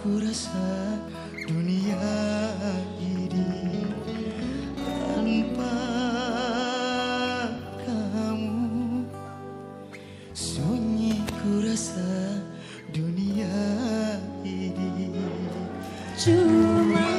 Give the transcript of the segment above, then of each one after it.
ku rasa dunia ini Tanpa kamu. Sunyi ku rasa dunia ini Cuma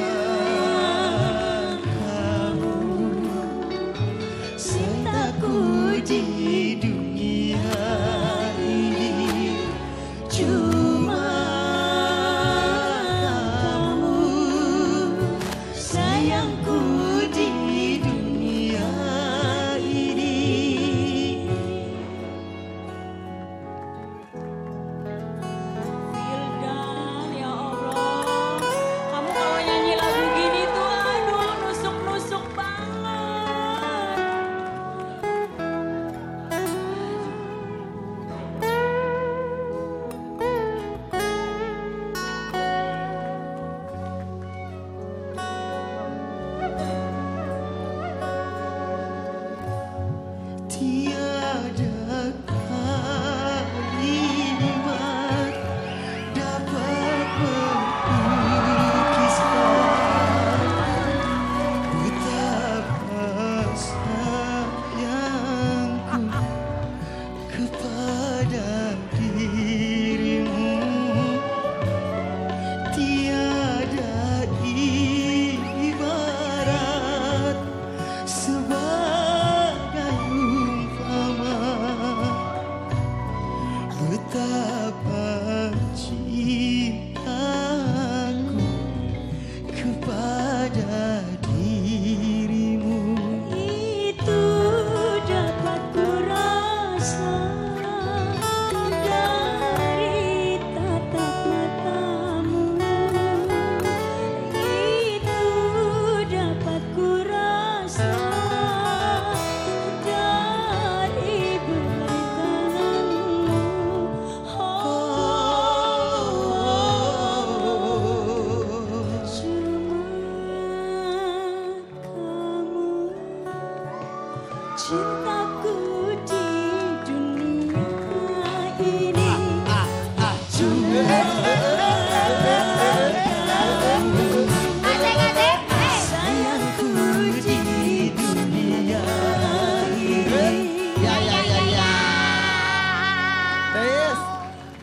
kepada dirimu.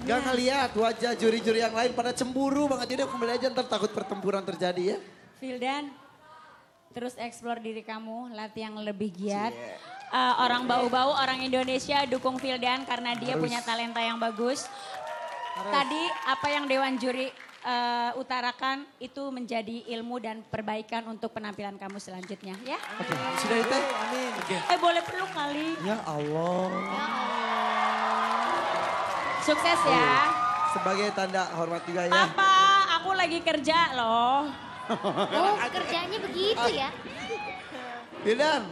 Gak ngeliat wajah juri-juri yang lain pada cemburu banget. Jadi kembali aja ntar takut pertempuran terjadi ya. Vildan, terus explore diri kamu, latih yang lebih giat. Eh, orang bau-bau, orang Indonesia dukung Vildan karena dia punya talenta yang bagus. Tadi apa yang Dewan Juri eh, utarakan itu menjadi ilmu dan perbaikan untuk penampilan kamu selanjutnya ya. Oke, sudah itu? Amin. Oke. Eh boleh peluk kali. Ya Allah. Sukses ya. Sebagai tanda hormat juga ya. Papa, aku lagi kerja loh. Oh kerjanya begitu ya. Wildan,